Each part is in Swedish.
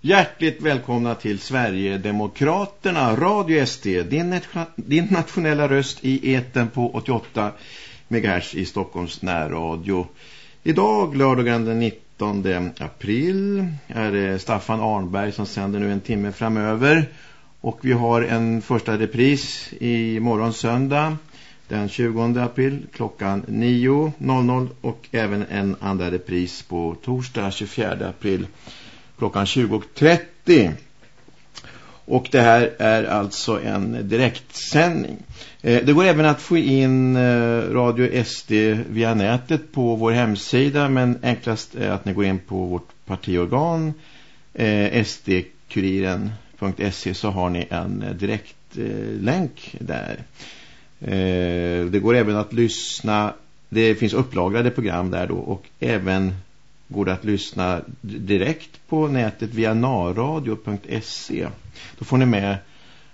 Hjärtligt välkomna till Sverigedemokraterna, Radio SD, din, din nationella röst i eten på 88 MHz i Stockholms närradio. Idag, lördagen den 19 april, är det Staffan Arnberg som sänder nu en timme framöver. Och vi har en första repris i morgon söndag den 20 april klockan 9.00 och även en andra repris på torsdag 24 april klockan 20.30. Och det här är alltså en direktsändning. Eh, det går även att få in eh, Radio SD via nätet på vår hemsida men enklast är att ni går in på vårt partiorgan eh, sdkuriren.se så har ni en direktlänk eh, där. Eh, det går även att lyssna, det finns upplagrade program där då och även går det att lyssna direkt på nätet via naradio.se? Då får ni med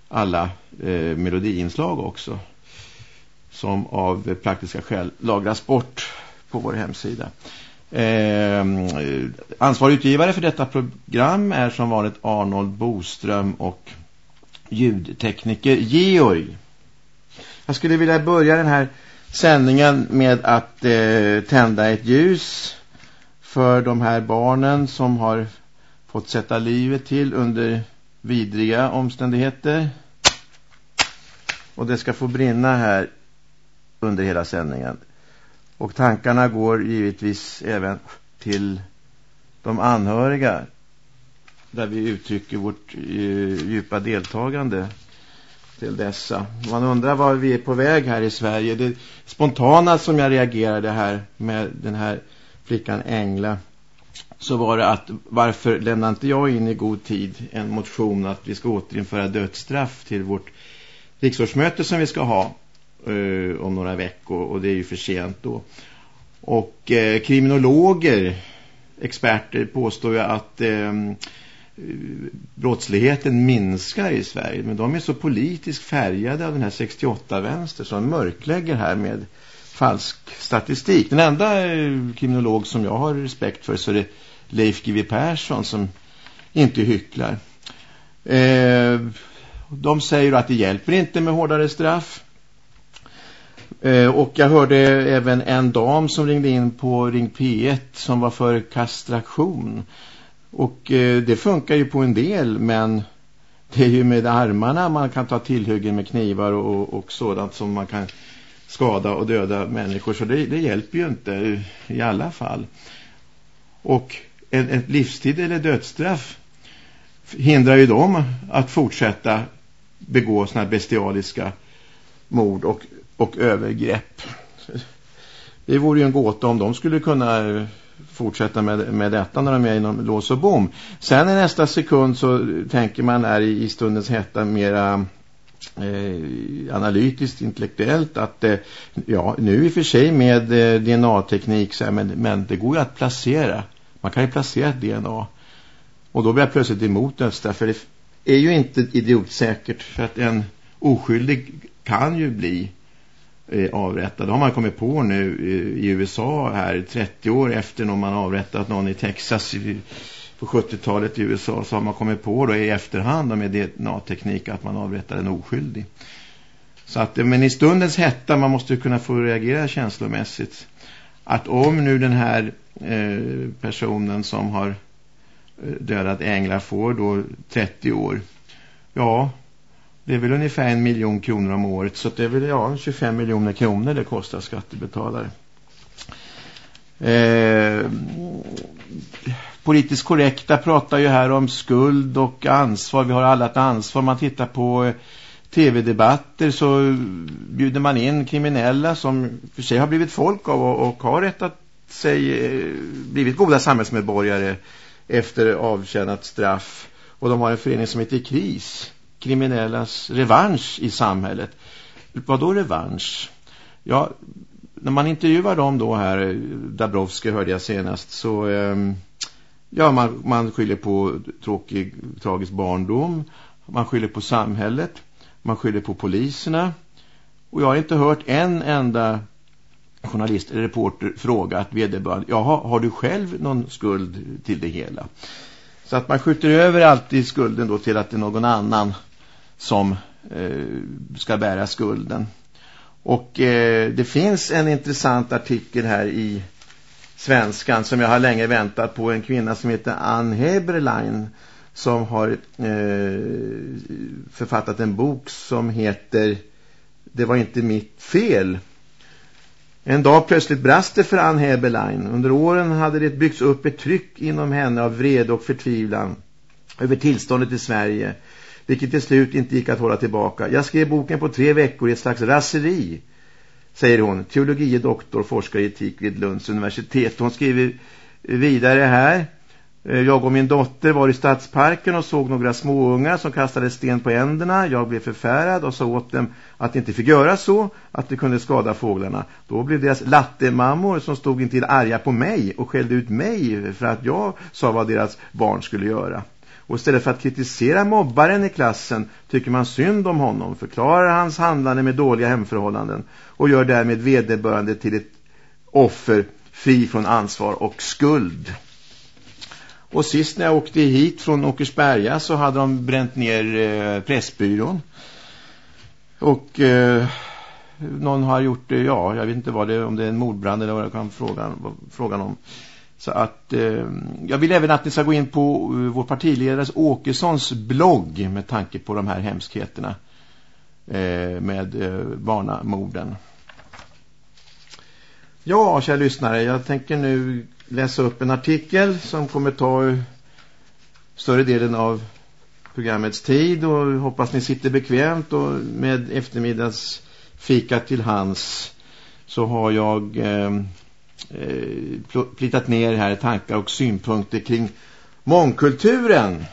alla eh, melodiinslag också som av praktiska skäl lagras bort på vår hemsida. Ehm, eh, ansvarig utgivare för detta program är som vanligt Arnold Boström och ljudtekniker Georg. Jag skulle vilja börja den här sändningen med att eh, tända ett ljus för de här barnen som har fått sätta livet till under vidriga omständigheter. Och det ska få brinna här under hela sändningen. Och tankarna går givetvis även till de anhöriga där vi uttrycker vårt eh, djupa deltagande till dessa. Man undrar var vi är på väg här i Sverige. Det spontana som jag reagerade här med den här flickan Engla så var det att varför lämnar inte jag in i god tid en motion att vi ska återinföra dödsstraff till vårt riksårsmöte som vi ska ha eh, om några veckor och det är ju för sent då. Och eh, kriminologer, experter påstår ju att eh, brottsligheten minskar i Sverige men de är så politiskt färgade av den här 68-vänster som mörklägger här med falsk statistik. Den enda eh, kriminolog som jag har respekt för så är det Leif G.W. Persson som inte hycklar. Eh, de säger att det hjälper inte med hårdare straff. Eh, och jag hörde även en dam som ringde in på Ring P1 som var för kastraktion. Och eh, det funkar ju på en del men det är ju med armarna man kan ta tillhyggen med knivar och, och sådant som man kan skada och döda människor. Så det, det hjälper ju inte i alla fall. Och en ett livstid eller dödsstraff hindrar ju dem att fortsätta begå såna bestialiska mord och, och övergrepp. Det vore ju en gåta om de skulle kunna eh, fortsätta med, med detta när de är inom lås och bom. Sen i nästa sekund så tänker man är i, i stundens hetta mera eh, analytiskt, intellektuellt att eh, ja, nu i och för sig med eh, DNA-teknik så här, men, men det går ju att placera. Man kan ju placera ett DNA och då blir jag plötsligt emot dödsstraff för det är ju inte idiotsäkert för att en oskyldig kan ju bli eh, avrättad. Det har man kommit på nu eh, i, i USA här 30 år efter när man avrättat någon i Texas i, på 70-talet i USA så har man kommit på då i efterhand med DNA-teknik att man avrättar en oskyldig. Så att, men i stundens hetta man måste kunna få reagera känslomässigt. Att om nu den här eh, personen som har eh, dödat änglar får då 30 år. Ja, det är väl ungefär en miljon kronor om året. Så det är väl ja, 25 miljoner kronor det kostar skattebetalare. Eh, politiskt korrekta pratar ju här om skuld och ansvar. Vi har alla ett ansvar. Man tittar på eh, tv-debatter så bjuder man in kriminella som för sig har blivit folk av och, och har rättat sig, eh, blivit goda samhällsmedborgare efter avtjänat straff. Och de har en förening som heter KRIS, kriminellas revansch i samhället. Vad då revansch? Ja, när man intervjuar dem då här, Dabrowski hörde jag senast, så eh, ja, man, man skyller på tråkig, tragisk barndom, man skyller på samhället, man skyller på poliserna. Och jag har inte hört en enda journalist eller reporter fråga att vederbörande, jaha, har du själv någon skuld till det hela? Så att man skjuter över alltid skulden då till att det är någon annan som eh, ska bära skulden. Och eh, det finns en intressant artikel här i Svenskan som jag har länge väntat på. En kvinna som heter Ann Heberlein som har eh, författat en bok som heter Det var inte mitt fel. En dag plötsligt brast det för Ann Heberlein. Under åren hade det byggts upp ett tryck inom henne av vrede och förtvivlan över tillståndet i Sverige vilket till slut inte gick att hålla tillbaka. Jag skrev boken på tre veckor i ett slags raseri, säger hon. Teologie doktor, forskare i etik vid Lunds universitet. Hon skriver vidare här. Eh, jag och min dotter var i stadsparken och såg några småungar som kastade sten på änderna. Jag blev förfärad och sa åt dem att de inte fick göra så, att det kunde skada fåglarna. Då blev deras lattemammor som stod intill arga på mig och skällde ut mig för att jag sa vad deras barn skulle göra. Och istället för att kritisera mobbaren i klassen tycker man synd om honom, förklarar hans handlande med dåliga hemförhållanden och gör därmed vederbörande till ett offer fri från ansvar och skuld. Och sist när jag åkte hit från Åkersberga så hade de bränt ner eh, pressbyrån. Och eh, någon har gjort det, ja, jag vet inte vad det om det är en mordbrand eller vad det kan fråga, frågan om. Så att eh, jag vill även att ni ska gå in på uh, vår partiledares Åkessons blogg med tanke på de här hemskheterna eh, med eh, barnamorden. Ja, kära lyssnare, jag tänker nu läsa upp en artikel som kommer ta eh, större delen av programmets tid och hoppas ni sitter bekvämt och med eftermiddags fika till hans så har jag eh, eh, plitat ner här tankar och synpunkter kring mångkulturen.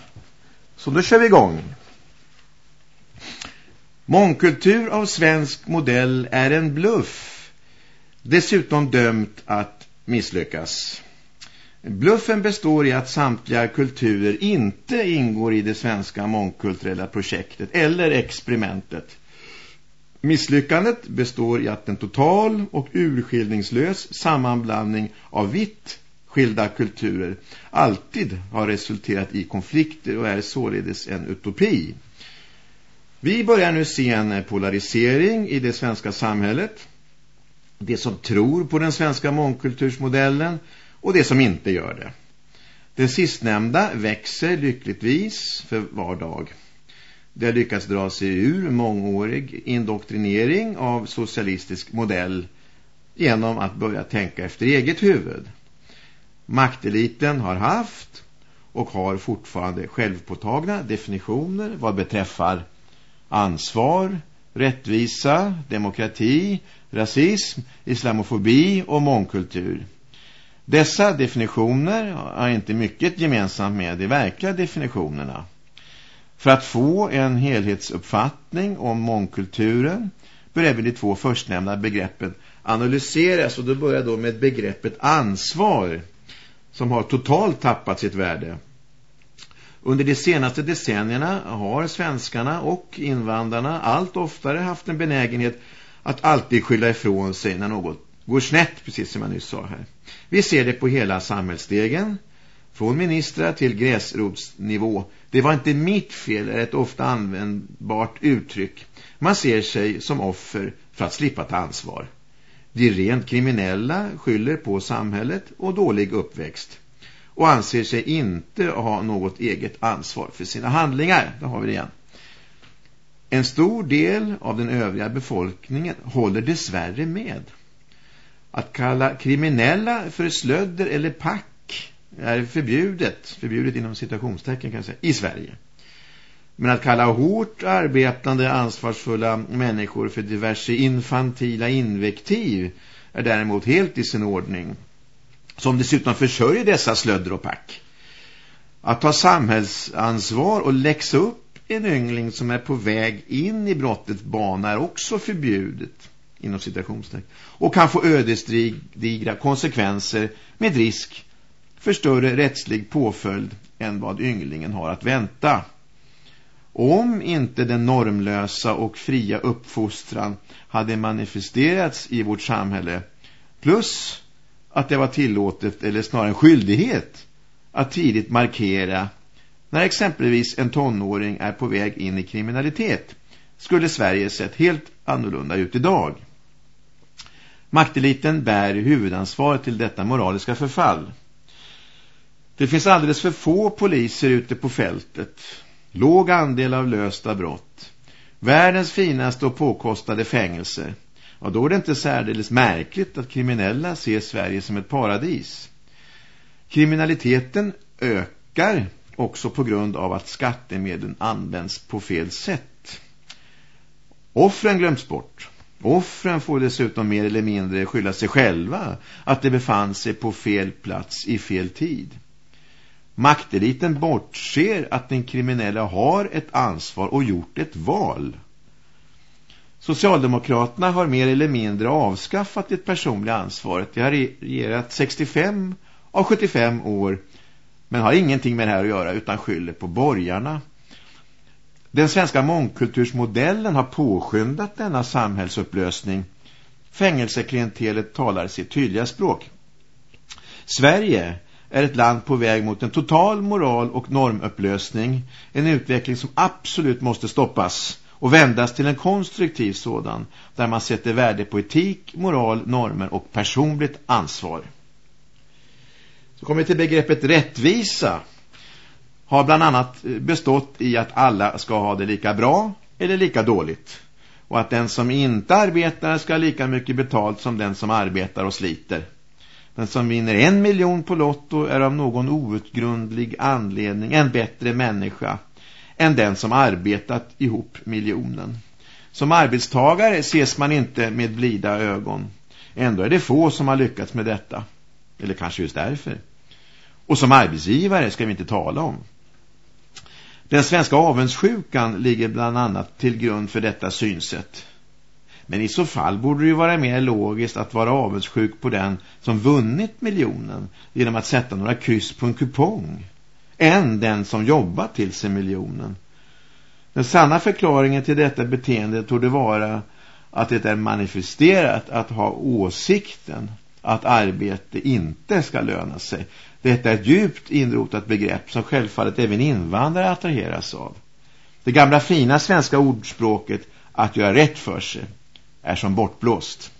Så då kör vi igång. Mångkultur av svensk modell är en bluff. Dessutom dömt att misslyckas. Bluffen består i att samtliga kulturer inte ingår i det svenska mångkulturella projektet eller experimentet. Misslyckandet består i att en total och urskiljningslös sammanblandning av vitt skilda kulturer alltid har resulterat i konflikter och är således en utopi. Vi börjar nu se en polarisering i det svenska samhället. Det som tror på den svenska mångkultursmodellen och det som inte gör det. Det sistnämnda växer lyckligtvis för var dag. Det har lyckats dra sig ur mångårig indoktrinering av socialistisk modell genom att börja tänka efter eget huvud. Makteliten har haft och har fortfarande självpåtagna definitioner vad beträffar ansvar, rättvisa, demokrati, rasism, islamofobi och mångkultur. Dessa definitioner har inte mycket gemensamt med de verkliga definitionerna. För att få en helhetsuppfattning om mångkulturen bör även de två förstnämnda begreppen analyseras och då börjar då med begreppet ansvar som har totalt tappat sitt värde. Under de senaste decennierna har svenskarna och invandrarna allt oftare haft en benägenhet att alltid skylla ifrån sig när något går snett, precis som jag nyss sa här. Vi ser det på hela samhällsstegen, från ministrar till gräsrotsnivå. Det var inte mitt fel är ett ofta användbart uttryck. Man ser sig som offer för att slippa ta ansvar. De rent kriminella skyller på samhället och dålig uppväxt och anser sig inte ha något eget ansvar för sina handlingar. Där har vi det igen. En stor del av den övriga befolkningen håller dessvärre med. Att kalla kriminella för slödder eller pack är förbjudet, förbjudet inom citationstecken kan jag säga, i Sverige. Men att kalla hårt arbetande ansvarsfulla människor för diverse infantila invektiv är däremot helt i sin ordning. Som dessutom försörjer dessa slödder och pack. Att ta samhällsansvar och läxa upp en yngling som är på väg in i brottets bana är också förbjudet inom citationstecken. Och kan få ödesdigra konsekvenser med risk för större rättslig påföljd än vad ynglingen har att vänta. Om inte den normlösa och fria uppfostran hade manifesterats i vårt samhälle plus att det var tillåtet eller snarare en skyldighet att tidigt markera När exempelvis en tonåring är på väg in i kriminalitet skulle Sverige sett helt annorlunda ut idag. Makteliten bär huvudansvaret till detta moraliska förfall. Det finns alldeles för få poliser ute på fältet. Låg andel av lösta brott. Världens finaste och påkostade fängelser. Och då är det inte särdeles märkligt att kriminella ser Sverige som ett paradis. Kriminaliteten ökar också på grund av att skattemedlen används på fel sätt. Offren glöms bort. Offren får dessutom mer eller mindre skylla sig själva att de befann sig på fel plats i fel tid. Makteliten bortser att den kriminella har ett ansvar och gjort ett val. Socialdemokraterna har mer eller mindre avskaffat det personliga ansvaret. De har regerat 65 av 75 år men har ingenting med det här att göra utan skyller på borgarna. Den svenska mångkultursmodellen har påskyndat denna samhällsupplösning. Fängelseklientelet talar sitt tydliga språk. Sverige är ett land på väg mot en total moral- och normupplösning. En utveckling som absolut måste stoppas och vändas till en konstruktiv sådan där man sätter värde på etik, moral, normer och personligt ansvar. Så kommer vi till begreppet rättvisa. Har bland annat eh, bestått i att alla ska ha det lika bra eller lika dåligt. Och att den som inte arbetar ska ha lika mycket betalt som den som arbetar och sliter. Den som vinner en miljon på lotto är av någon outgrundlig anledning en bättre människa än den som arbetat ihop miljonen. Som arbetstagare ses man inte med blida ögon. Ändå är det få som har lyckats med detta. Eller kanske just därför. Och som arbetsgivare ska vi inte tala om. Den svenska avundsjukan ligger bland annat till grund för detta synsätt. Men i så fall borde det ju vara mer logiskt att vara avundsjuk på den som vunnit miljonen genom att sätta några kryss på en kupong än den som jobbat till sig miljonen. Den sanna förklaringen till detta beteende torde vara att det är manifesterat att ha åsikten att arbete inte ska löna sig. Detta är ett djupt inrotat begrepp som självfallet även invandrare attraheras av. Det gamla fina svenska ordspråket att göra rätt för sig är som bortblåst.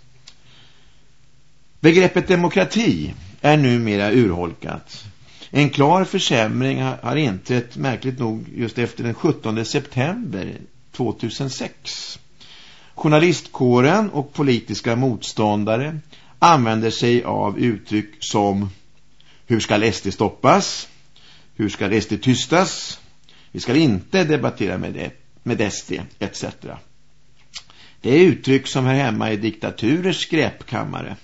Begreppet demokrati är numera urholkat. En klar försämring har inträtt märkligt nog just efter den 17 september 2006. Journalistkåren och politiska motståndare använder sig av uttryck som hur ska SD stoppas? Hur ska SD tystas? Vi ska inte debattera med, det, med SD etc. Det är uttryck som hör hemma i diktaturers skräpkammare.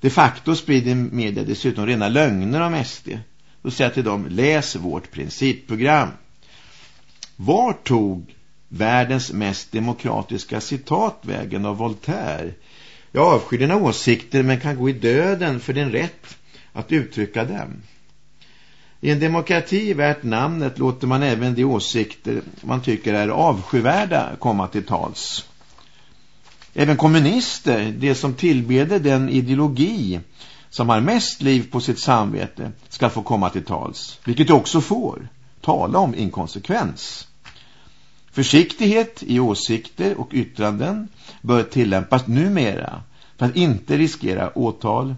De facto sprider media dessutom rena lögner om SD. Då säger jag till dem, läs vårt principprogram. Var tog världens mest demokratiska citat vägen av Voltaire? Jag avskyr dina åsikter men kan gå i döden för din rätt att uttrycka dem. I en demokrati värt namnet låter man även de åsikter man tycker är avskyvärda komma till tals. Även kommunister, de som tillbeder den ideologi som har mest liv på sitt samvete, ska få komma till tals. Vilket de också får. Tala om inkonsekvens. Försiktighet i åsikter och yttranden bör tillämpas numera för att inte riskera åtal.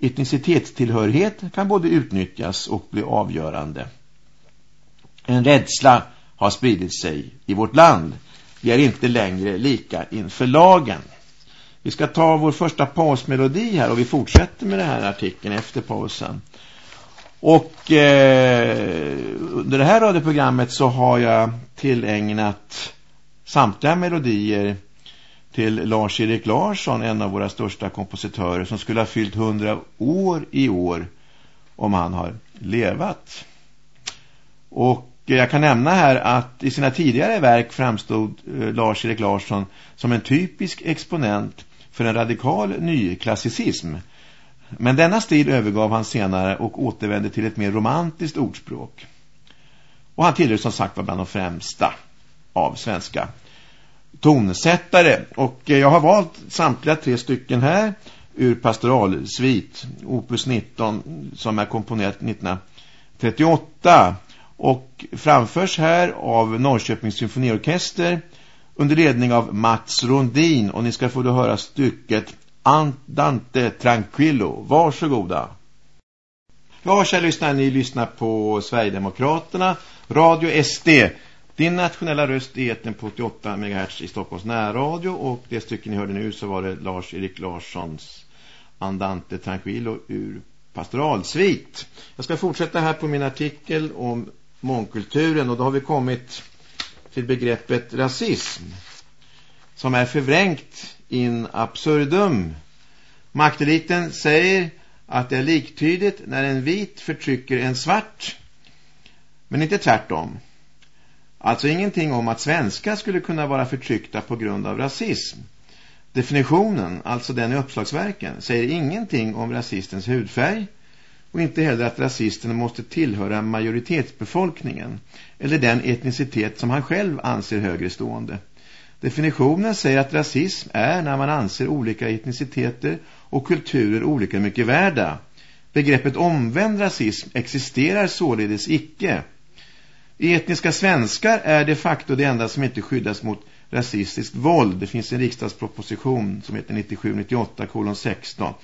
Etnicitetstillhörighet kan både utnyttjas och bli avgörande. En rädsla har spridit sig i vårt land vi är inte längre lika inför lagen. Vi ska ta vår första pausmelodi här och vi fortsätter med den här artikeln efter pausen. Och eh, under det här radioprogrammet så har jag tillägnat samtliga melodier till Lars-Erik Larsson, en av våra största kompositörer som skulle ha fyllt 100 år i år om han har levat. Och jag kan nämna här att i sina tidigare verk framstod eh, Lars-Erik Larsson som en typisk exponent för en radikal nyklassicism. Men denna stil övergav han senare och återvände till ett mer romantiskt ordspråk. Och han tillhör som sagt var bland de främsta av svenska tonsättare. Och eh, jag har valt samtliga tre stycken här ur pastoralsvit, opus 19, som är komponerat 1938 och framförs här av Norrköpings symfoniorkester under ledning av Mats Rondin och ni ska få då höra stycket Andante Tranquillo. Varsågoda. Ja, kära lyssnare, ni lyssnar på Sverigedemokraterna, Radio SD. Din nationella röst är eten på 88 MHz i Stockholms närradio och det stycke ni hörde nu så var det Lars-Erik Larssons Andante Tranquillo ur pastoralsvit. Jag ska fortsätta här på min artikel om mångkulturen och då har vi kommit till begreppet rasism som är förvrängt in absurdum. Makteliten säger att det är liktydigt när en vit förtrycker en svart men inte tvärtom. Alltså ingenting om att svenskar skulle kunna vara förtryckta på grund av rasism. Definitionen, alltså den i uppslagsverken, säger ingenting om rasistens hudfärg och inte heller att rasisten måste tillhöra majoritetsbefolkningen eller den etnicitet som han själv anser högre stående. Definitionen säger att rasism är när man anser olika etniciteter och kulturer olika mycket värda. Begreppet omvänd rasism existerar således icke. Etniska svenskar är de facto det enda som inte skyddas mot rasistiskt våld. Det finns en riksdagsproposition som heter 97-98 16.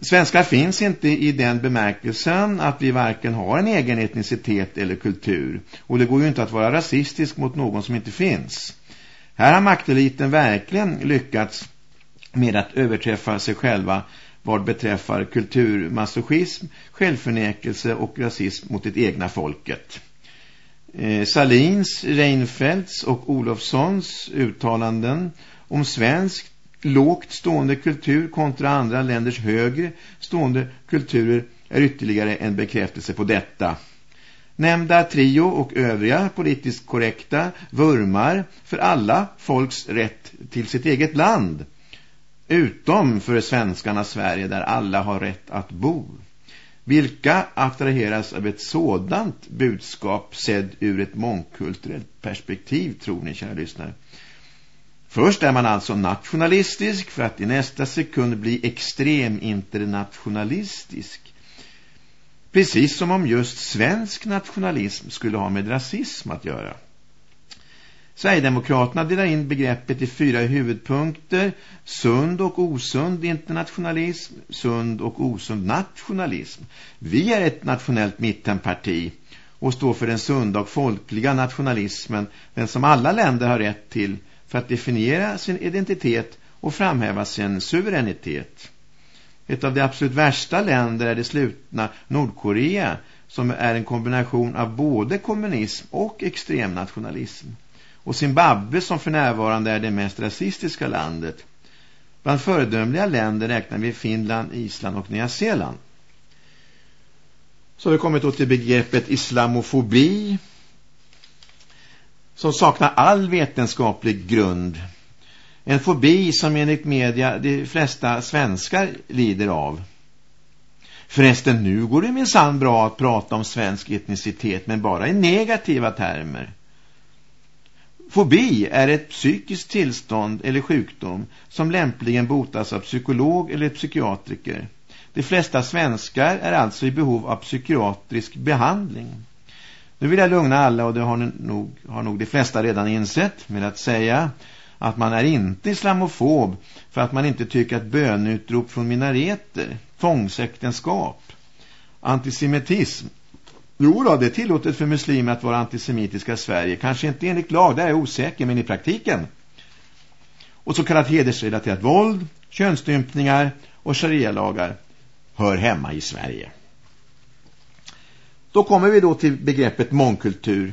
Svenskar finns inte i den bemärkelsen att vi varken har en egen etnicitet eller kultur. Och det går ju inte att vara rasistisk mot någon som inte finns. Här har makteliten verkligen lyckats med att överträffa sig själva vad beträffar kulturmasochism, självförnekelse och rasism mot det egna folket. Eh, Salins, Reinfeldts och Olofssons uttalanden om svenskt lågt stående kultur kontra andra länders högre stående kulturer är ytterligare en bekräftelse på detta. Nämnda trio och övriga politiskt korrekta vurmar för alla folks rätt till sitt eget land. Utom för svenskarna Sverige där alla har rätt att bo. Vilka attraheras av ett sådant budskap sedd ur ett mångkulturellt perspektiv tror ni kära lyssnare? Först är man alltså nationalistisk för att i nästa sekund bli extrem internationalistisk. Precis som om just svensk nationalism skulle ha med rasism att göra. Sverigedemokraterna delar in begreppet i fyra huvudpunkter. Sund och osund internationalism, sund och osund nationalism. Vi är ett nationellt mittenparti och står för den sunda och folkliga nationalismen, den som alla länder har rätt till för att definiera sin identitet och framhäva sin suveränitet. Ett av de absolut värsta länder är det slutna Nordkorea som är en kombination av både kommunism och extremnationalism. Och Zimbabwe som för närvarande är det mest rasistiska landet. Bland föredömliga länder räknar vi Finland, Island och Nya Zeeland. Så har vi kommit då till begreppet islamofobi som saknar all vetenskaplig grund. En fobi som enligt media de flesta svenskar lider av. Förresten, nu går det minsann bra att prata om svensk etnicitet men bara i negativa termer. Fobi är ett psykiskt tillstånd eller sjukdom som lämpligen botas av psykolog eller psykiatriker. De flesta svenskar är alltså i behov av psykiatrisk behandling. Nu vill jag lugna alla och det har nog, har nog de flesta redan insett med att säga att man är inte islamofob för att man inte tycker att bönutrop från minareter, tvångsäktenskap, antisemitism Jo då, det är tillåtet för muslimer att vara antisemitiska i Sverige. Kanske inte enligt lag, där är jag osäker, men i praktiken. Och så kallat hedersrelaterat våld, könsstympningar och sharia-lagar hör hemma i Sverige. Då kommer vi då till begreppet mångkultur.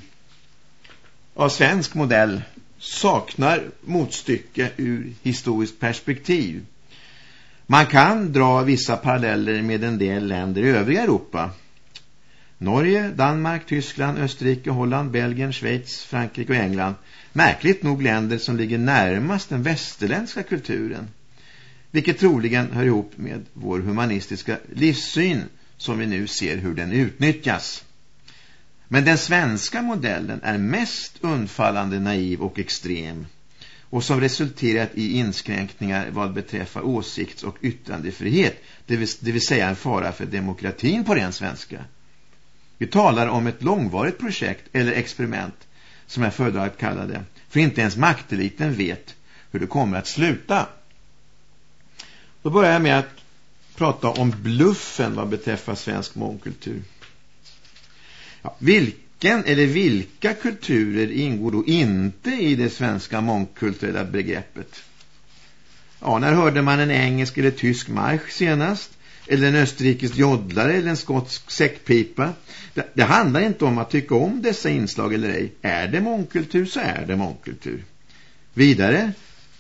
Av svensk modell saknar motstycke ur historiskt perspektiv. Man kan dra vissa paralleller med en del länder i övriga Europa. Norge, Danmark, Tyskland, Österrike, Holland, Belgien, Schweiz, Frankrike och England. Märkligt nog länder som ligger närmast den västerländska kulturen. Vilket troligen hör ihop med vår humanistiska livssyn som vi nu ser hur den utnyttjas. Men den svenska modellen är mest undfallande naiv och extrem och som resulterat i inskränkningar vad beträffar åsikts- och yttrandefrihet, det vill, det vill säga en fara för demokratin på ren svenska. Vi talar om ett långvarigt projekt eller experiment som jag föredrar att kalla det. För inte ens makteliten vet hur det kommer att sluta. Då börjar jag med att prata om bluffen vad beträffar svensk mångkultur. Ja, vilken eller vilka kulturer ingår då inte i det svenska mångkulturella begreppet? Ja, när hörde man en engelsk eller tysk marsch senast? Eller en österrikisk joddlare eller en skotsk säckpipa? Det, det handlar inte om att tycka om dessa inslag eller ej. Är det mångkultur så är det mångkultur. Vidare,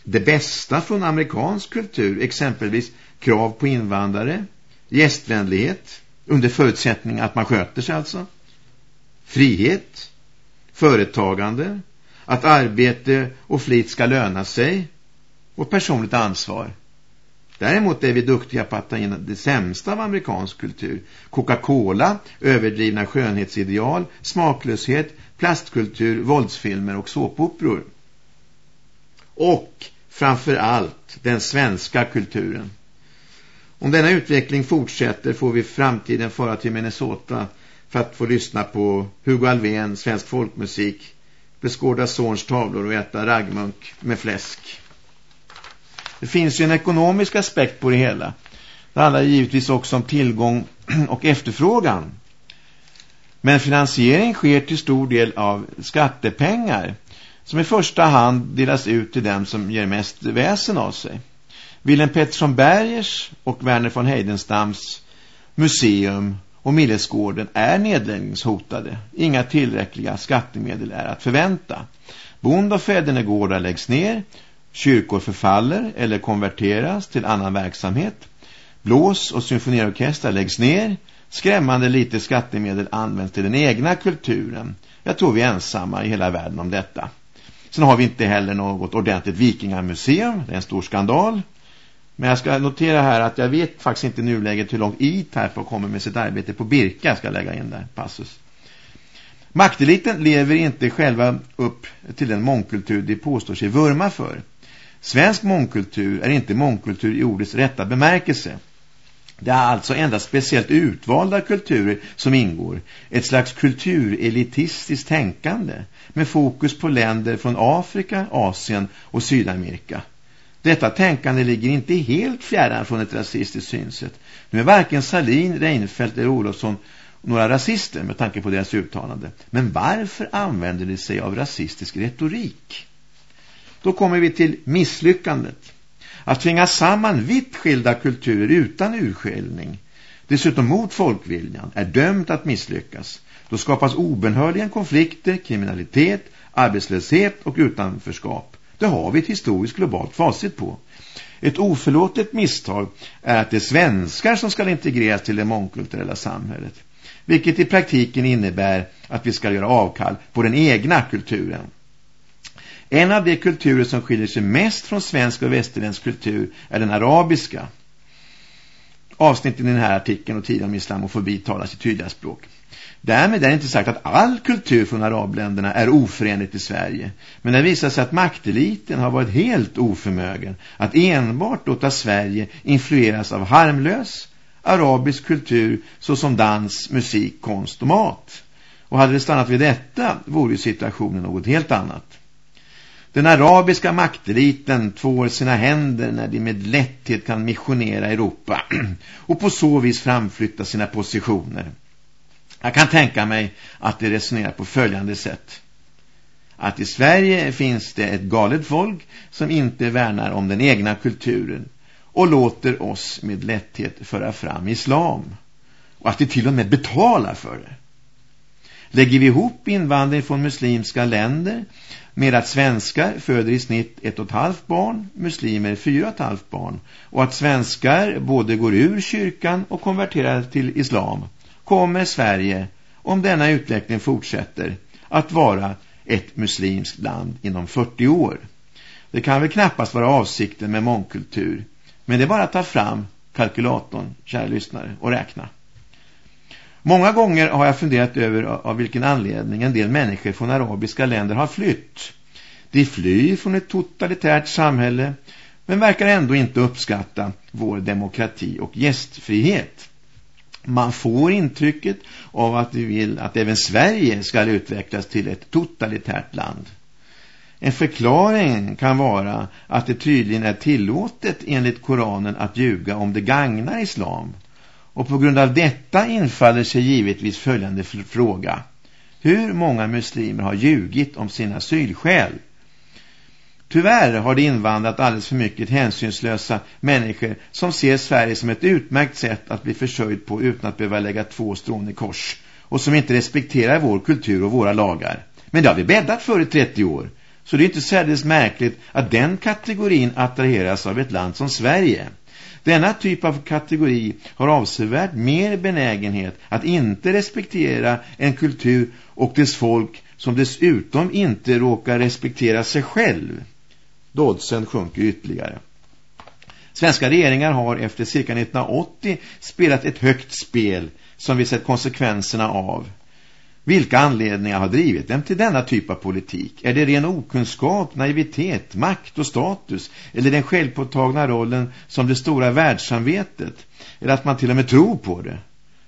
det bästa från amerikansk kultur, exempelvis krav på invandrare, gästvänlighet, under förutsättning att man sköter sig alltså, frihet, företagande, att arbete och flit ska löna sig och personligt ansvar. Däremot är vi duktiga på att ta in det sämsta av amerikansk kultur. Coca-Cola, överdrivna skönhetsideal, smaklöshet, plastkultur, våldsfilmer och såpoperor. Och framför allt den svenska kulturen. Om denna utveckling fortsätter får vi framtiden föra till Minnesota för att få lyssna på Hugo Alvén, svensk folkmusik, beskåda Zorns tavlor och äta raggmunk med fläsk. Det finns ju en ekonomisk aspekt på det hela. Det handlar givetvis också om tillgång och efterfrågan. Men finansiering sker till stor del av skattepengar som i första hand delas ut till dem som ger mest väsen av sig. Willem Pettersson Bergers och Werner von Heidenstams museum och Millesgården är nedläggningshotade. Inga tillräckliga skattemedel är att förvänta. Bond- och fädernegårdar läggs ner, kyrkor förfaller eller konverteras till annan verksamhet. Blås- och symfoniorkestrar läggs ner. Skrämmande lite skattemedel används till den egna kulturen. Jag tror vi är ensamma i hela världen om detta. Sen har vi inte heller något ordentligt vikingamuseum. Det är en stor skandal. Men jag ska notera här att jag vet faktiskt inte nuläget hur långt E-Type kommer med sitt arbete på Birka. Jag ska lägga in där, passus. Makteliten lever inte själva upp till den mångkultur de påstår sig vurma för. Svensk mångkultur är inte mångkultur i ordets rätta bemärkelse. Det är alltså endast speciellt utvalda kulturer som ingår. Ett slags kulturelitistiskt tänkande med fokus på länder från Afrika, Asien och Sydamerika. Detta tänkande ligger inte helt fjärran från ett rasistiskt synsätt. Nu är varken Salin, Reinfeldt eller Olofsson några rasister med tanke på deras uttalande. Men varför använder de sig av rasistisk retorik? Då kommer vi till misslyckandet. Att tvinga samman vitt skilda kulturer utan urskiljning, dessutom mot folkviljan, är dömt att misslyckas. Då skapas obenhörligen konflikter, kriminalitet, arbetslöshet och utanförskap. Det har vi ett historiskt globalt facit på. Ett oförlåtligt misstag är att det är svenskar som ska integreras till det mångkulturella samhället. Vilket i praktiken innebär att vi ska göra avkall på den egna kulturen. En av de kulturer som skiljer sig mest från svensk och västerländsk kultur är den arabiska avsnitten i den här artikeln och tiden om islamofobi talas i tydliga språk. Därmed är det inte sagt att all kultur från arabländerna är oförenligt i Sverige. Men det visar sig att makteliten har varit helt oförmögen att enbart låta Sverige influeras av harmlös arabisk kultur såsom dans, musik, konst och mat. Och hade det stannat vid detta vore situationen något helt annat. Den arabiska makteliten tvår sina händer när de med lätthet kan missionera Europa och på så vis framflytta sina positioner. Jag kan tänka mig att det resonerar på följande sätt. Att i Sverige finns det ett galet folk som inte värnar om den egna kulturen och låter oss med lätthet föra fram islam. Och att de till och med betalar för det. Lägger vi ihop invandring från muslimska länder med att svenskar föder i snitt ett och ett halvt barn, muslimer fyra och ett halvt barn och att svenskar både går ur kyrkan och konverterar till islam kommer Sverige, om denna utveckling fortsätter, att vara ett muslimskt land inom 40 år. Det kan väl knappast vara avsikten med mångkultur, men det är bara att ta fram kalkylatorn, kära lyssnare, och räkna. Många gånger har jag funderat över av vilken anledning en del människor från arabiska länder har flytt. De flyr från ett totalitärt samhälle men verkar ändå inte uppskatta vår demokrati och gästfrihet. Man får intrycket av att vi vill att även Sverige ska utvecklas till ett totalitärt land. En förklaring kan vara att det tydligen är tillåtet enligt Koranen att ljuga om det gagnar islam. Och på grund av detta infaller sig givetvis följande fråga. Hur många muslimer har ljugit om sina asylskäl? Tyvärr har det invandrat alldeles för mycket hänsynslösa människor som ser Sverige som ett utmärkt sätt att bli försörjd på utan att behöva lägga två strån i kors och som inte respekterar vår kultur och våra lagar. Men det har vi bäddat för i 30 år. Så det är inte särdeles märkligt att den kategorin attraheras av ett land som Sverige. Denna typ av kategori har avsevärt mer benägenhet att inte respektera en kultur och dess folk som dessutom inte råkar respektera sig själv. Dodsen sjunker ytterligare. Svenska regeringar har efter cirka 1980 spelat ett högt spel som vi sett konsekvenserna av. Vilka anledningar har drivit dem till denna typ av politik? Är det ren okunskap, naivitet, makt och status? Eller den självpåtagna rollen som det stora världssamvetet? Eller att man till och med tror på det?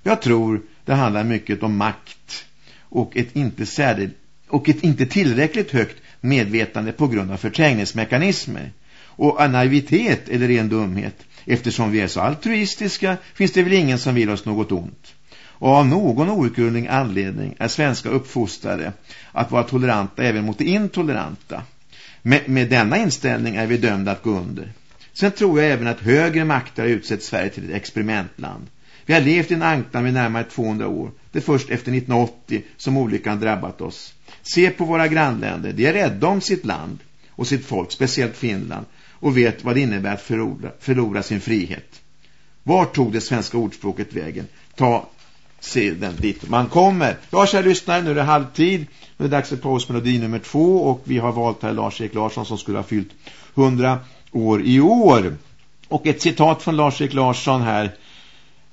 Jag tror det handlar mycket om makt och ett inte, särskilt, och ett inte tillräckligt högt medvetande på grund av förträngningsmekanismer. Och naivitet eller ren dumhet. Eftersom vi är så altruistiska finns det väl ingen som vill oss något ont. Och av någon outgrundlig anledning är svenska uppfostrade att vara toleranta även mot det intoleranta. Med, med denna inställning är vi dömda att gå under. Sen tror jag även att högre makter har utsett Sverige till ett experimentland. Vi har levt i en ankdan i närmare 200 år. Det är först efter 1980 som olyckan drabbat oss. Se på våra grannländer. De är rädda om sitt land och sitt folk, speciellt Finland, och vet vad det innebär att förlora, förlora sin frihet. Var tog det svenska ordspråket vägen? Ta se den dit man kommer. Ja, kära lyssnare, nu är det halvtid. Nu är det dags för pausmelodi nummer två och vi har valt här Lars-Erik Larsson som skulle ha fyllt 100 år i år. Och ett citat från Lars-Erik Larsson här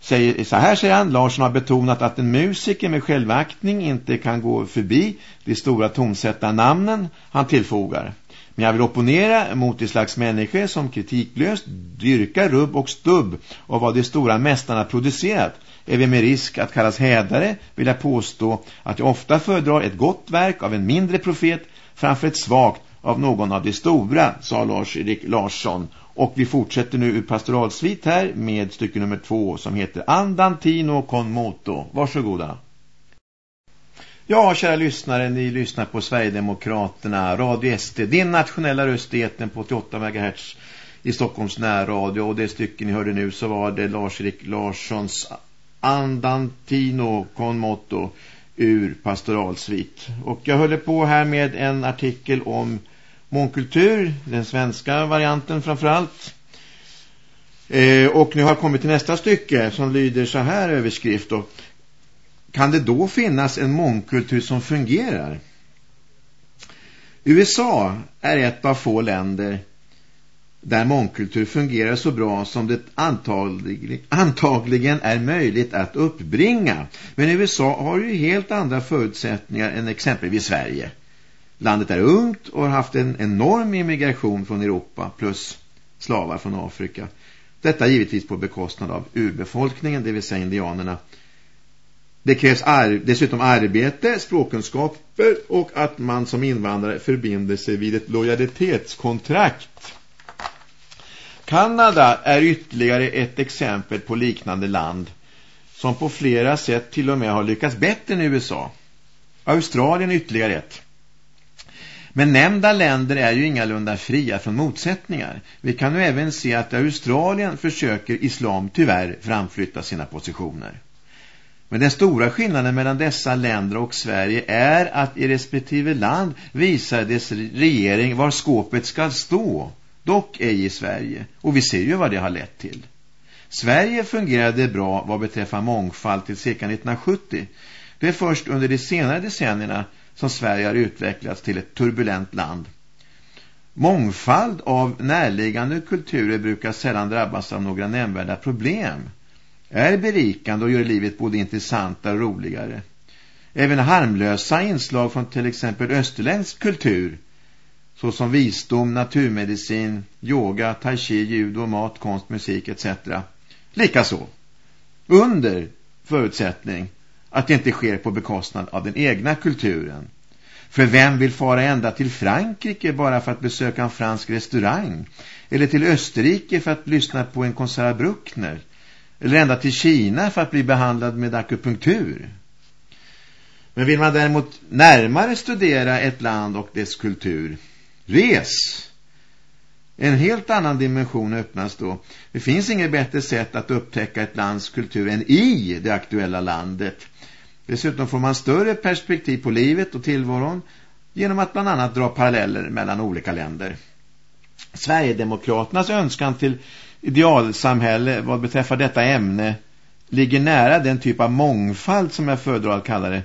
säger, så här säger han, Larsson har betonat att en musiker med självaktning inte kan gå förbi de stora tonsätta namnen han tillfogar. Men jag vill opponera mot de slags människor som kritiklöst dyrkar rubb och stubb av vad de stora mästarna producerat. Är vi med risk att kallas hädare vill jag påstå att jag ofta föredrar ett gott verk av en mindre profet framför ett svagt av någon av de stora, sa Lars-Erik Larsson. Och vi fortsätter nu ur pastoralsvit här med stycke nummer två som heter Andantino con moto. Varsågoda. Ja, kära lyssnare, ni lyssnar på Sverigedemokraterna, Radio SD, din nationella rösteten på 88 MHz i Stockholms närradio. Och det stycke ni hörde nu så var det Lars-Erik Larssons Andantino con motto ur pastoralsvit. Och jag höll på här med en artikel om mångkultur, den svenska varianten framförallt. Eh, och nu har jag kommit till nästa stycke som lyder så här överskrift. Då. Kan det då finnas en mångkultur som fungerar? USA är ett av få länder där mångkultur fungerar så bra som det antagligen, antagligen är möjligt att uppbringa. Men USA har ju helt andra förutsättningar än exempelvis Sverige. Landet är ungt och har haft en enorm immigration från Europa plus slavar från Afrika. Detta givetvis på bekostnad av urbefolkningen, det vill säga indianerna. Det krävs ar dessutom arbete, språkkunskaper och att man som invandrare förbinder sig vid ett lojalitetskontrakt. Kanada är ytterligare ett exempel på liknande land som på flera sätt till och med har lyckats bättre än USA. Australien är ytterligare ett. Men nämnda länder är ju ingalunda fria från motsättningar. Vi kan nu även se att Australien försöker islam tyvärr framflytta sina positioner. Men den stora skillnaden mellan dessa länder och Sverige är att i respektive land visar dess regering var skåpet ska stå dock ej i Sverige. Och vi ser ju vad det har lett till. Sverige fungerade bra vad beträffar mångfald till cirka 1970. Det är först under de senare decennierna som Sverige har utvecklats till ett turbulent land. Mångfald av närliggande kulturer brukar sällan drabbas av några nämnvärda problem. Är berikande och gör livet både intressantare och roligare. Även harmlösa inslag från till exempel österländsk kultur såsom visdom, naturmedicin, yoga, tai chi, judo, mat, konst, musik etc. Likaså. Under förutsättning att det inte sker på bekostnad av den egna kulturen. För vem vill fara ända till Frankrike bara för att besöka en fransk restaurang? Eller till Österrike för att lyssna på en konsert Bruckner? Eller ända till Kina för att bli behandlad med akupunktur? Men vill man däremot närmare studera ett land och dess kultur, res! En helt annan dimension öppnas då. Det finns inget bättre sätt att upptäcka ett lands kultur än i det aktuella landet. Dessutom får man större perspektiv på livet och tillvaron genom att bland annat dra paralleller mellan olika länder. Sverigedemokraternas önskan till idealsamhälle vad beträffar detta ämne ligger nära den typ av mångfald som jag föredrar att kalla det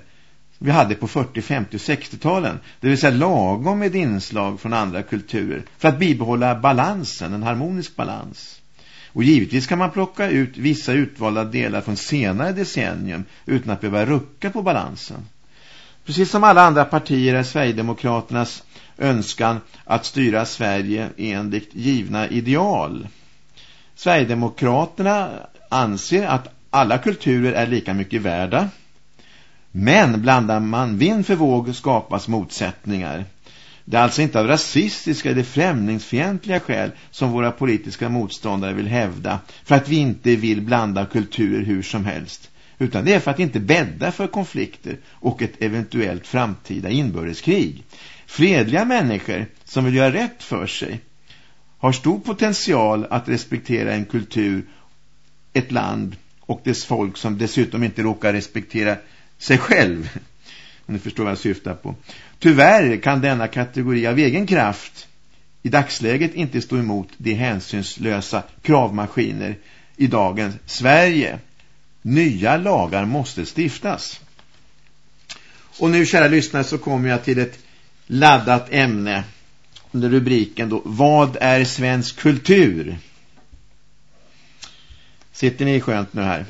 vi hade på 40-, 50- och 60-talen. Det vill säga lagom med inslag från andra kulturer för att bibehålla balansen, en harmonisk balans. Och givetvis kan man plocka ut vissa utvalda delar från senare decennium utan att behöva rucka på balansen. Precis som alla andra partier är Sverigedemokraternas önskan att styra Sverige enligt givna ideal. Sverigedemokraterna anser att alla kulturer är lika mycket värda men blandar man vind för våg skapas motsättningar. Det är alltså inte av rasistiska eller främlingsfientliga skäl som våra politiska motståndare vill hävda för att vi inte vill blanda kulturer hur som helst. Utan det är för att inte bädda för konflikter och ett eventuellt framtida inbördeskrig. Fredliga människor som vill göra rätt för sig har stor potential att respektera en kultur, ett land och dess folk som dessutom inte råkar respektera sig själv. Om ni förstår vad jag syftar på. Tyvärr kan denna kategori av egen kraft i dagsläget inte stå emot de hänsynslösa kravmaskiner i dagens Sverige. Nya lagar måste stiftas. Och nu, kära lyssnare, så kommer jag till ett laddat ämne under rubriken då Vad är svensk kultur? Sitter ni skönt nu här?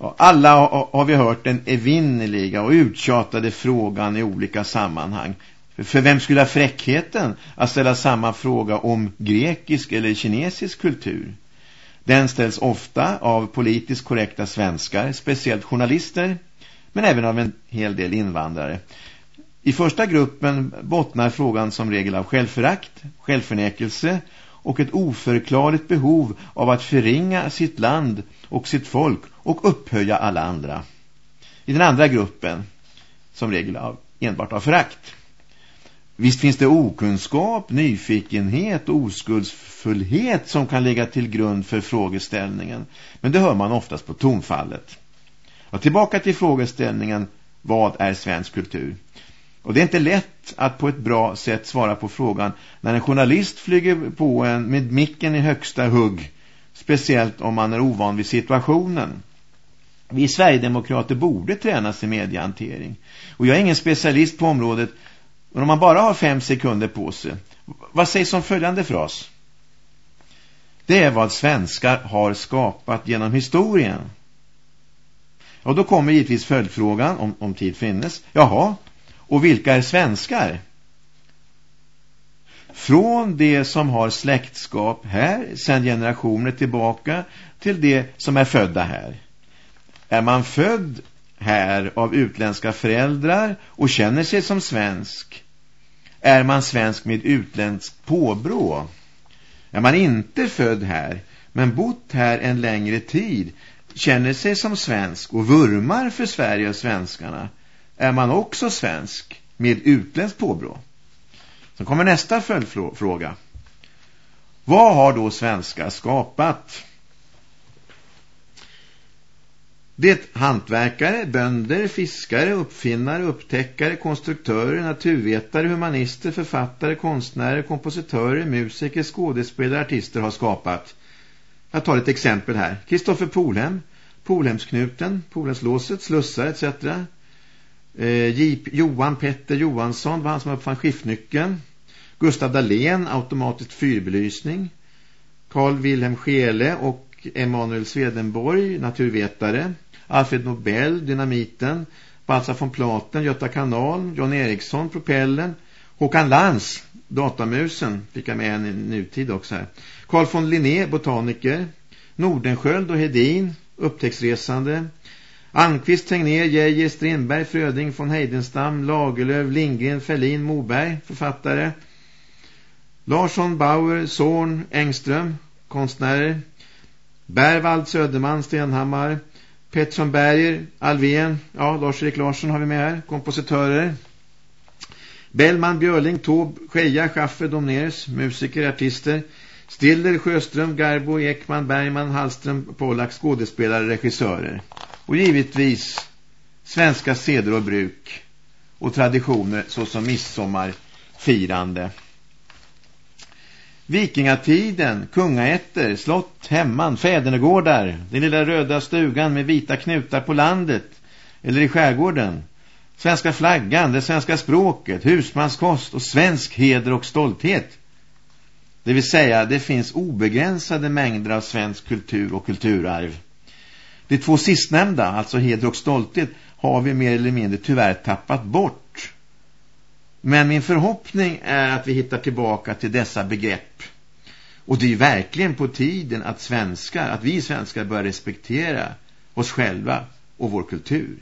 Alla har vi hört den evinnerliga och uttjatade frågan i olika sammanhang. För vem skulle ha fräckheten att ställa samma fråga om grekisk eller kinesisk kultur? Den ställs ofta av politiskt korrekta svenskar, speciellt journalister, men även av en hel del invandrare. I första gruppen bottnar frågan som regel av självförakt, självförnekelse och ett oförklarligt behov av att förringa sitt land och sitt folk och upphöja alla andra. I den andra gruppen, som regel av, enbart av förakt. Visst finns det okunskap, nyfikenhet och oskuldsfullhet som kan ligga till grund för frågeställningen. Men det hör man oftast på tonfallet. Och tillbaka till frågeställningen, vad är svensk kultur? Och det är inte lätt att på ett bra sätt svara på frågan när en journalist flyger på en med micken i högsta hugg. Speciellt om man är ovan vid situationen. Vi Sverigedemokrater borde tränas i mediehantering. Och jag är ingen specialist på området. Men om man bara har fem sekunder på sig. Vad sägs om följande fras? Det är vad svenskar har skapat genom historien. Och då kommer givetvis följdfrågan, om, om tid finnes. Jaha, och vilka är svenskar? Från det som har släktskap här sedan generationer tillbaka till det som är födda här. Är man född här av utländska föräldrar och känner sig som svensk? Är man svensk med utländskt påbrå? Är man inte född här men bott här en längre tid, känner sig som svensk och vurmar för Sverige och svenskarna? Är man också svensk med utländskt påbrå? Så kommer nästa följdfråga. Vad har då svenskar skapat? Det hantverkare, bönder, fiskare, uppfinnare, upptäckare, konstruktörer, naturvetare, humanister, författare, konstnärer, kompositörer, musiker, skådespelare, artister har skapat. Jag tar ett exempel här. Kristoffer Polhem, Polhemsknuten, Polhemslåset, slussar etc. Eh, Johan Petter Johansson var han som uppfann skiftnyckeln. Gustav Dahlén, automatisk fyrbelysning. Carl Wilhelm Schele och Emanuel Swedenborg, naturvetare. Alfred Nobel, dynamiten. Balsa von Platen, Göta kanal. John Eriksson, propellen. Håkan Lans, datamusen. Fick jag med en i nutid också här. Carl von Linné, botaniker. Nordenskjöld och Hedin, upptäcktsresande. Almqvist, Tegnér, Geijer, Strindberg, Fröding, von Heidenstam, Lagerlöf, Lindgren, Ferlin, Moberg, författare. Larsson, Bauer, Zorn, Engström, konstnärer. Berwald, Söderman, Stenhammar, Pettersson Berger, Alvén, ja, Lars-Erik Larsson har vi med här, kompositörer. Bellman, Björling, Tob, Scheja, Schaffer, Domneres, musiker, artister. Stiller, Sjöström, Garbo, Ekman, Bergman, Hallström, Pollack, skådespelare, regissörer. Och givetvis svenska seder och bruk och traditioner såsom midsommarfirande. Vikingatiden, kungaätter, slott, hemman, fädernegårdar, den lilla röda stugan med vita knutar på landet eller i skärgården, svenska flaggan, det svenska språket, husmanskost och svensk heder och stolthet. Det vill säga, det finns obegränsade mängder av svensk kultur och kulturarv. De två sistnämnda, alltså heder och stolthet, har vi mer eller mindre tyvärr tappat bort. Men min förhoppning är att vi hittar tillbaka till dessa begrepp. Och det är verkligen på tiden att svenskar, att vi svenskar börjar respektera oss själva och vår kultur.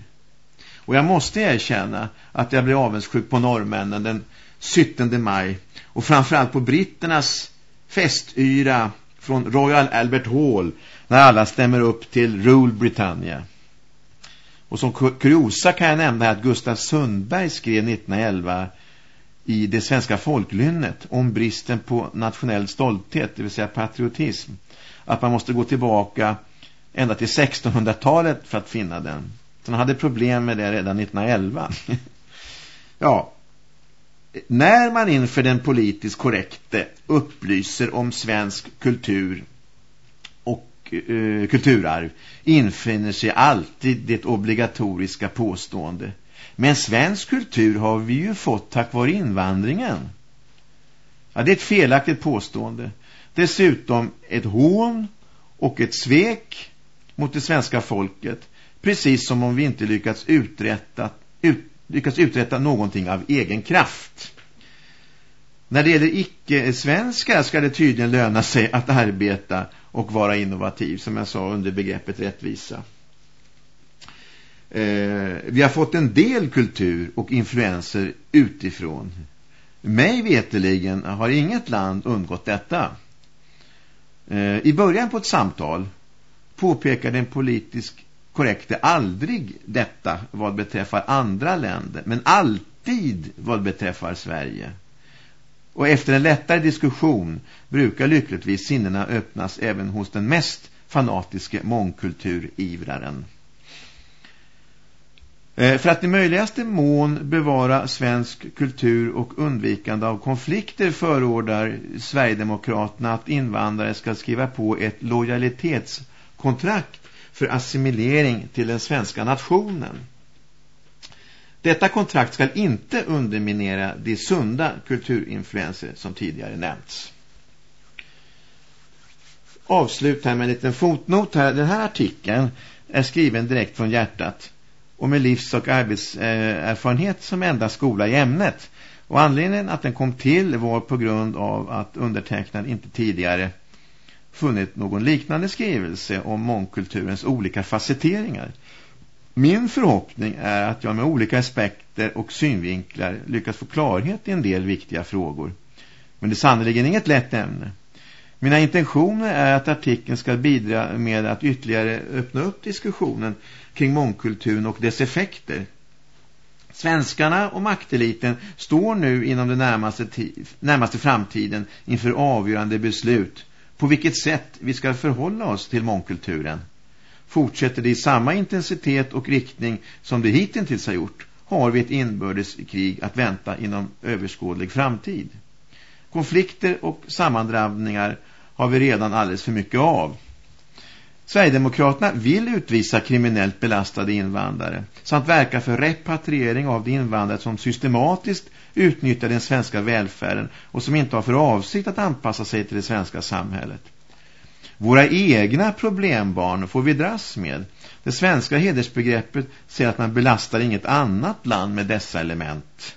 Och jag måste erkänna att jag blev avundsjuk på norrmännen den 17 maj och framförallt på britternas festyra från Royal Albert Hall när alla stämmer upp till Rule Britannia. Och som kuriosa kan jag nämna att Gustav Sundberg skrev 1911 i det svenska folklynnet om bristen på nationell stolthet, det vill säga patriotism. Att man måste gå tillbaka ända till 1600-talet för att finna den. Så han hade problem med det redan 1911. ja, när man inför den politiskt korrekte upplyser om svensk kultur och eh, kulturarv infinner sig alltid det obligatoriska påstående. Men svensk kultur har vi ju fått tack vare invandringen. Ja, det är ett felaktigt påstående. Dessutom ett hån och ett svek mot det svenska folket. Precis som om vi inte lyckats uträtta, ut, lyckats uträtta någonting av egen kraft. När det gäller icke-svenskar ska det tydligen löna sig att arbeta och vara innovativ, som jag sa under begreppet rättvisa. Eh, vi har fått en del kultur och influenser utifrån. Mig veteligen har inget land undgått detta. Eh, I början på ett samtal påpekade den politisk korrekte aldrig detta vad beträffar andra länder, men alltid vad beträffar Sverige. Och efter en lättare diskussion brukar lyckligtvis sinnena öppnas även hos den mest fanatiske mångkulturivraren. Eh, för att i möjligaste mån bevara svensk kultur och undvikande av konflikter förordar Sverigedemokraterna att invandrare ska skriva på ett lojalitetskontrakt för assimilering till den svenska nationen. Detta kontrakt ska inte underminera de sunda kulturinfluenser som tidigare nämnts. Avslut här med en liten fotnot här. Den här artikeln är skriven direkt från hjärtat och med livs- och arbetserfarenhet som enda skola i ämnet. Och anledningen att den kom till var på grund av att undertecknad inte tidigare funnit någon liknande skrivelse om mångkulturens olika facetteringar. Min förhoppning är att jag med olika aspekter och synvinklar lyckas få klarhet i en del viktiga frågor. Men det är sannoliken inget lätt ämne. Mina intentioner är att artikeln ska bidra med att ytterligare öppna upp diskussionen kring mångkulturen och dess effekter. Svenskarna och makteliten står nu inom den närmaste, närmaste framtiden inför avgörande beslut på vilket sätt vi ska förhålla oss till mångkulturen. Fortsätter det i samma intensitet och riktning som det hittills har gjort har vi ett inbördeskrig att vänta inom överskådlig framtid. Konflikter och sammandrabbningar har vi redan alldeles för mycket av. Sverigedemokraterna vill utvisa kriminellt belastade invandrare samt verka för repatriering av de invandrare som systematiskt utnyttjar den svenska välfärden och som inte har för avsikt att anpassa sig till det svenska samhället. Våra egna problembarn får vi dras med. Det svenska hedersbegreppet säger att man belastar inget annat land med dessa element.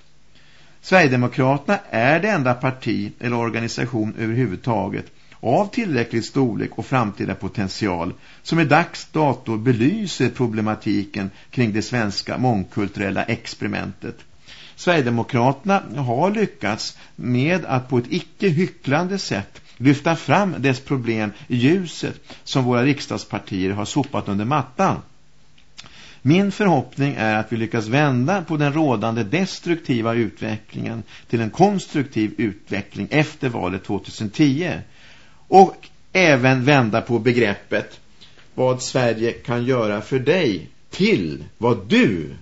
Sverigedemokraterna är det enda parti eller organisation överhuvudtaget av tillräcklig storlek och framtida potential som i dags dator belyser problematiken kring det svenska mångkulturella experimentet. Sverigedemokraterna har lyckats med att på ett icke hycklande sätt lyfta fram dess problem i ljuset som våra riksdagspartier har sopat under mattan. Min förhoppning är att vi lyckas vända på den rådande destruktiva utvecklingen till en konstruktiv utveckling efter valet 2010. Och även vända på begreppet vad Sverige kan göra för dig till vad du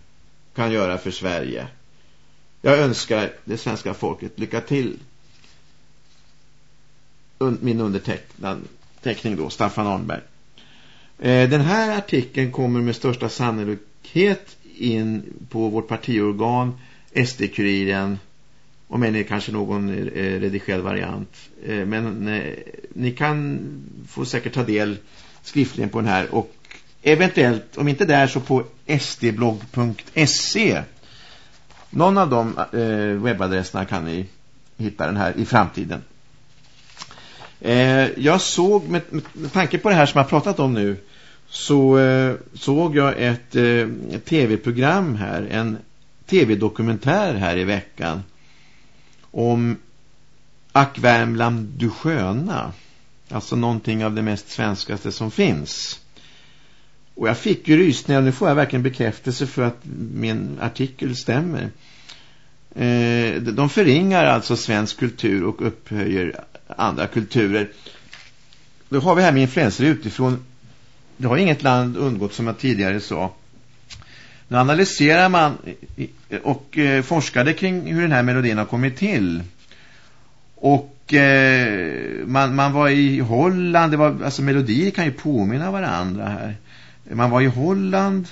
kan göra för Sverige. Jag önskar det svenska folket lycka till. Min underteckning då, Staffan Arnberg. Eh, den här artikeln kommer med största sannolikhet in på vårt partiorgan SD-kuriren om än är kanske någon eh, redigerad variant. Eh, men eh, ni kan få säkert ta del skriftligen på den här och eventuellt, om inte där så på sdblogg.se någon av de webbadresserna kan ni hitta den här i framtiden. jag såg med, med tanke på det här som jag pratat om nu så såg jag ett, ett tv-program här, en tv-dokumentär här i veckan om Ack Värmland du sköna. Alltså någonting av det mest svenskaste som finns. Och jag fick ju rysningar, nu får jag verkligen bekräftelse för att min artikel stämmer. Eh, de förringar alltså svensk kultur och upphöjer andra kulturer. Då har vi här med influenser utifrån det har inget land undgått som jag tidigare sa. Nu analyserar man och eh, forskade kring hur den här melodin har kommit till. Och eh, man, man var i Holland, det var, alltså melodier kan ju påminna varandra här. Man var i Holland,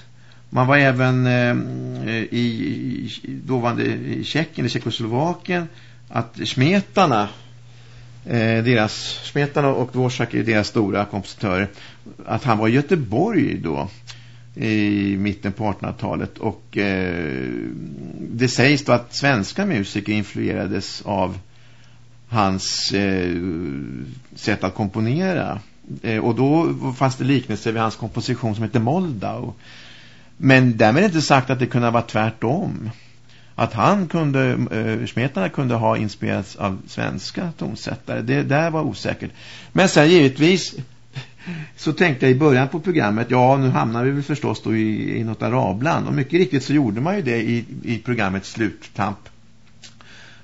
man var även eh, mm, i, i dåvarande Tjeckien, i Tjeckoslovakien, att smetarna eh, deras Smetana och Dvorak är deras stora kompositörer. Att han var i Göteborg då i mitten på 1800-talet och eh, det sägs då att svenska musiker influerades av hans eh, sätt att komponera eh, och då fanns det liknelser vid hans komposition som heter Moldau men därmed är inte sagt att det kunde vara tvärtom att han kunde, eh, Smetarna kunde ha inspirerats av svenska tonsättare. Det där var osäkert. Men sen givetvis så tänkte jag i början på programmet, ja nu hamnar vi väl förstås då i, i något arabland. Och mycket riktigt så gjorde man ju det i, i programmets sluttamp.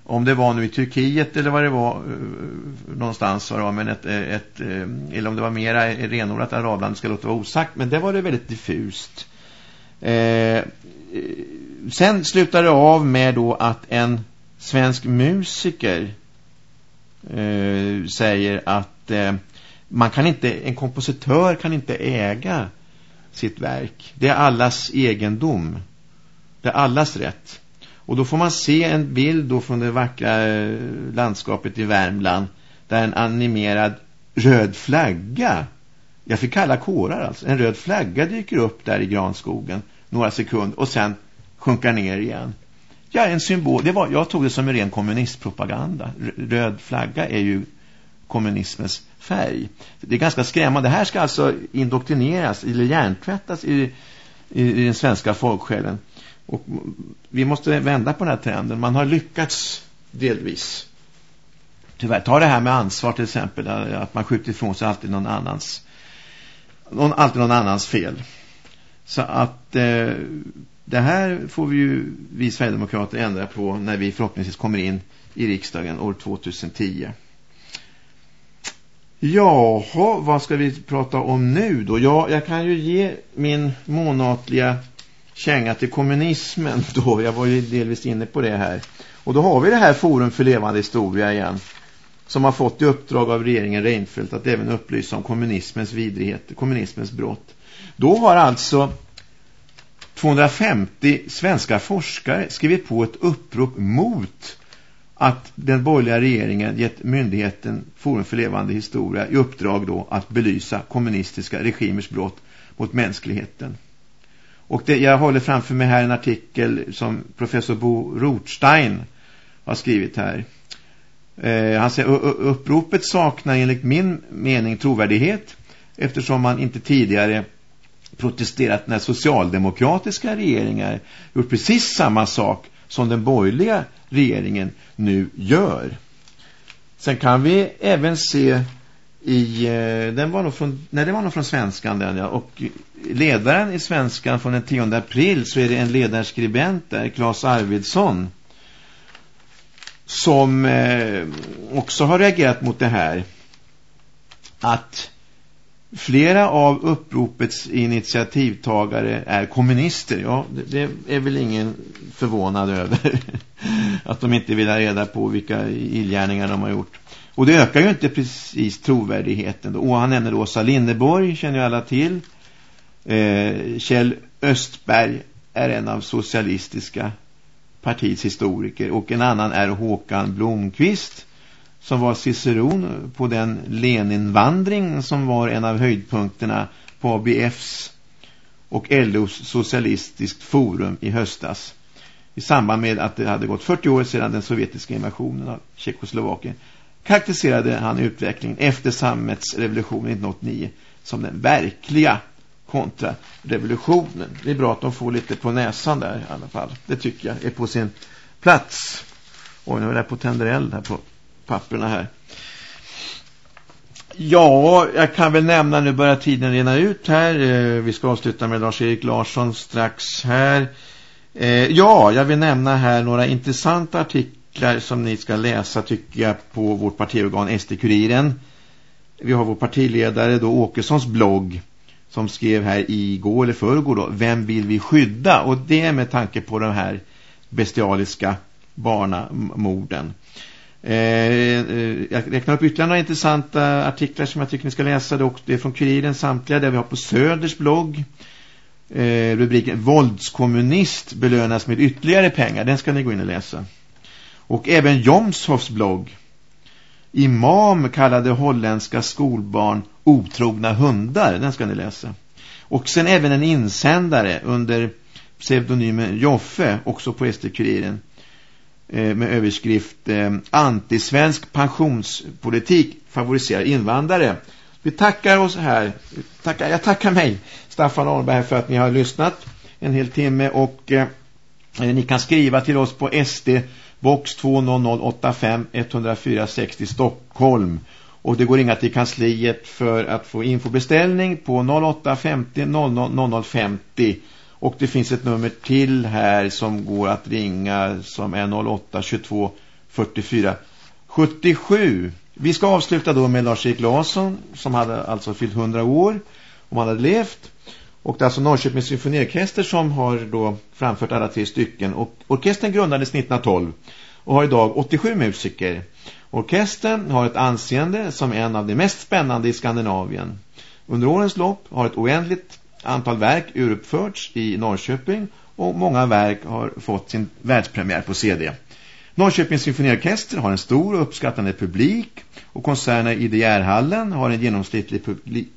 Om det var nu i Turkiet eller vad det var eh, någonstans var det, men ett, eh, ett, eh, eller om det var mera renodlat arabland ska låta vara osagt. Men det var det väldigt diffust. Eh, sen slutade det av med då att en svensk musiker eh, säger att eh, man kan inte, en kompositör kan inte äga sitt verk. Det är allas egendom. Det är allas rätt. Och då får man se en bild då från det vackra eh, landskapet i Värmland där en animerad röd flagga jag fick kalla kårar alltså. En röd flagga dyker upp där i granskogen några sekunder och sen sjunker ner igen. Ja, en symbol. Det var, jag tog det som en ren kommunistpropaganda. Röd flagga är ju kommunismens färg. Det är ganska skrämmande. Det här ska alltså indoktrineras eller hjärntvättas i, i, i den svenska folksjälen. Och vi måste vända på den här trenden. Man har lyckats delvis. Tyvärr, ta det här med ansvar till exempel. Att man skjuter ifrån sig alltid någon annans någon, alltid någon annans fel. Så att eh, det här får vi ju vi Sverigedemokrater ändra på när vi förhoppningsvis kommer in i riksdagen år 2010. Jaha, vad ska vi prata om nu då? Ja, jag kan ju ge min månatliga känga till kommunismen då. Jag var ju delvis inne på det här. Och då har vi det här Forum för levande historia igen. Som har fått i uppdrag av regeringen Reinfeldt att även upplysa om kommunismens vidrigheter, kommunismens brott. Då har alltså 250 svenska forskare skrivit på ett upprop mot att den borgerliga regeringen gett myndigheten Forum för levande historia i uppdrag då att belysa kommunistiska regimers brott mot mänskligheten. Och det, jag håller framför mig här en artikel som professor Bo Rothstein har skrivit här. Eh, han säger uppropet saknar enligt min mening trovärdighet eftersom man inte tidigare protesterat när socialdemokratiska regeringar gjort precis samma sak som den borgerliga regeringen nu gör. Sen kan vi även se i, eh, den var nog från, nej det var nog från svenskan den ja, och ledaren i svenskan från den 10 april så är det en ledarskribent där, Claes Arvidsson som eh, också har reagerat mot det här att flera av uppropets initiativtagare är kommunister. Ja, det, det är väl ingen förvånad över att de inte vill ha reda på vilka illgärningar de har gjort. Och det ökar ju inte precis trovärdigheten. Och han nämner Åsa Lindeborg, känner ju alla till. Eh, Kjell Östberg är en av socialistiska partiets historiker. Och en annan är Håkan Blomqvist som var ciceron på den Leninvandring som var en av höjdpunkterna på ABFs och LOs socialistiskt forum i höstas i samband med att det hade gått 40 år sedan den sovjetiska invasionen av Tjeckoslovakien karaktäriserade han utvecklingen efter sammetsrevolutionen 1989 som den verkliga kontrarevolutionen. Det är bra att de får lite på näsan där i alla fall. Det tycker jag är på sin plats. Oj, nu är det på Tenderell här på papperna här. Ja, jag kan väl nämna, nu börjar tiden rena ut här. Eh, vi ska avsluta med Lars-Erik Larsson strax här. Eh, ja, jag vill nämna här några intressanta artiklar som ni ska läsa tycker jag på vårt partiorgan SD-kuriren. Vi har vår partiledare då Åkessons blogg som skrev här igår eller förrgår då. Vem vill vi skydda? Och det är med tanke på de här bestialiska barnamorden. Eh, eh, jag räknar upp ytterligare några intressanta artiklar som jag tycker ni ska läsa. Det är från Kuriren samtliga där vi har på Söders blogg. Eh, rubriken Våldskommunist belönas med ytterligare pengar. Den ska ni gå in och läsa. Och även Jomshoffs blogg. Imam kallade holländska skolbarn otrogna hundar. Den ska ni läsa. Och sen även en insändare under pseudonymen Joffe, också på SD-kuriren Eh, med överskrift eh, Antisvensk pensionspolitik favoriserar invandrare. Vi tackar oss här. Tackar, jag tackar mig, Staffan Arnberg, för att ni har lyssnat en hel timme och eh, ni kan skriva till oss på SD box 20085 104 60 Stockholm. Och det går inga till kansliet för att få infobeställning på 0850 00 0050 och det finns ett nummer till här som går att ringa som är 08 22 44 77. Vi ska avsluta då med Lars-Erik Larsson som hade alltså fyllt 100 år om han hade levt. Och det är alltså Norrköpings symfoniorkester som har då framfört alla tre stycken. Och orkestern grundades 1912 och har idag 87 musiker. Orkestern har ett anseende som en av de mest spännande i Skandinavien. Under årens lopp har ett oändligt antal verk uruppförts i Norrköping och många verk har fått sin världspremiär på CD. Norrköpings symfoniorkester har en stor och uppskattande publik och konserterna i DR-hallen har en genomsnittlig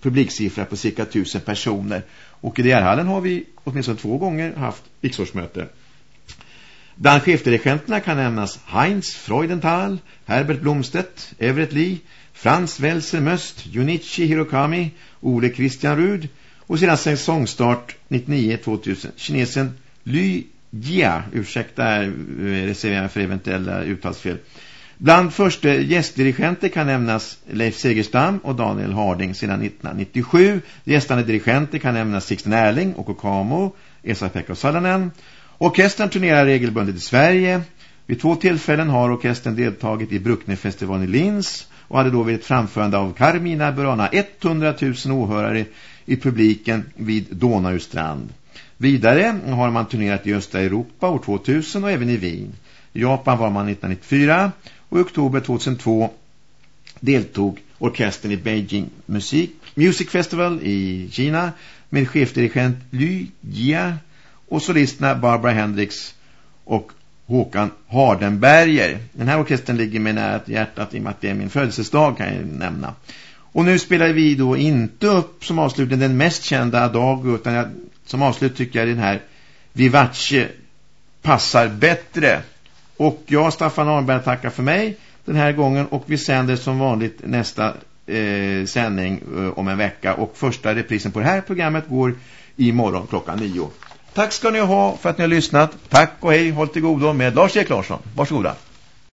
publiksiffra på cirka tusen personer. Och i DR-hallen har vi åtminstone två gånger haft riksårsmöte. Bland chefdirigenterna kan nämnas Heinz Freudenthal, Herbert Blomstedt, Everett Lee, Frans Welser Möst, Junichi Hirokami, Ole Christian Rud, och sedan säsongstart 99-2000. Kinesen Ly Gia, ursäkta eh, reservera för eventuella uttalsfel. Bland första gästdirigenter kan nämnas Leif Segerstam och Daniel Harding sedan 1997. Gästande dirigenter kan nämnas Sixten Erling och Okamo, Esa-Pekka och Salanen. Orkestern turnerar regelbundet i Sverige. Vid två tillfällen har orkestern deltagit i Brucknefestivalen i Linz och hade då vid ett framförande av Carmina Burana 100 000 åhörare i publiken vid Donaustrand. Vidare har man turnerat i östra Europa år 2000 och även i Wien. I Japan var man 1994 och i oktober 2002 deltog orkestern i Beijing Music, Music Festival i Kina med chefdirigent Lu Jia och solisterna Barbara Hendricks och Håkan Hardenberger. Den här orkestern ligger mig nära hjärtat i och med att det är min födelsedag kan jag nämna. Och nu spelar vi då inte upp som avslutning den mest kända Adago utan jag, som avslut tycker jag den här Vivace passar bättre. Och jag, Staffan Arnberg, tackar för mig. den här gången och vi sänder som vanligt nästa eh, sändning eh, om en vecka och första reprisen på det här programmet går imorgon klockan nio. Tack ska ni ha för att ni har lyssnat. Tack och hej, håll till godo med Lars Erik Larsson. Varsågoda.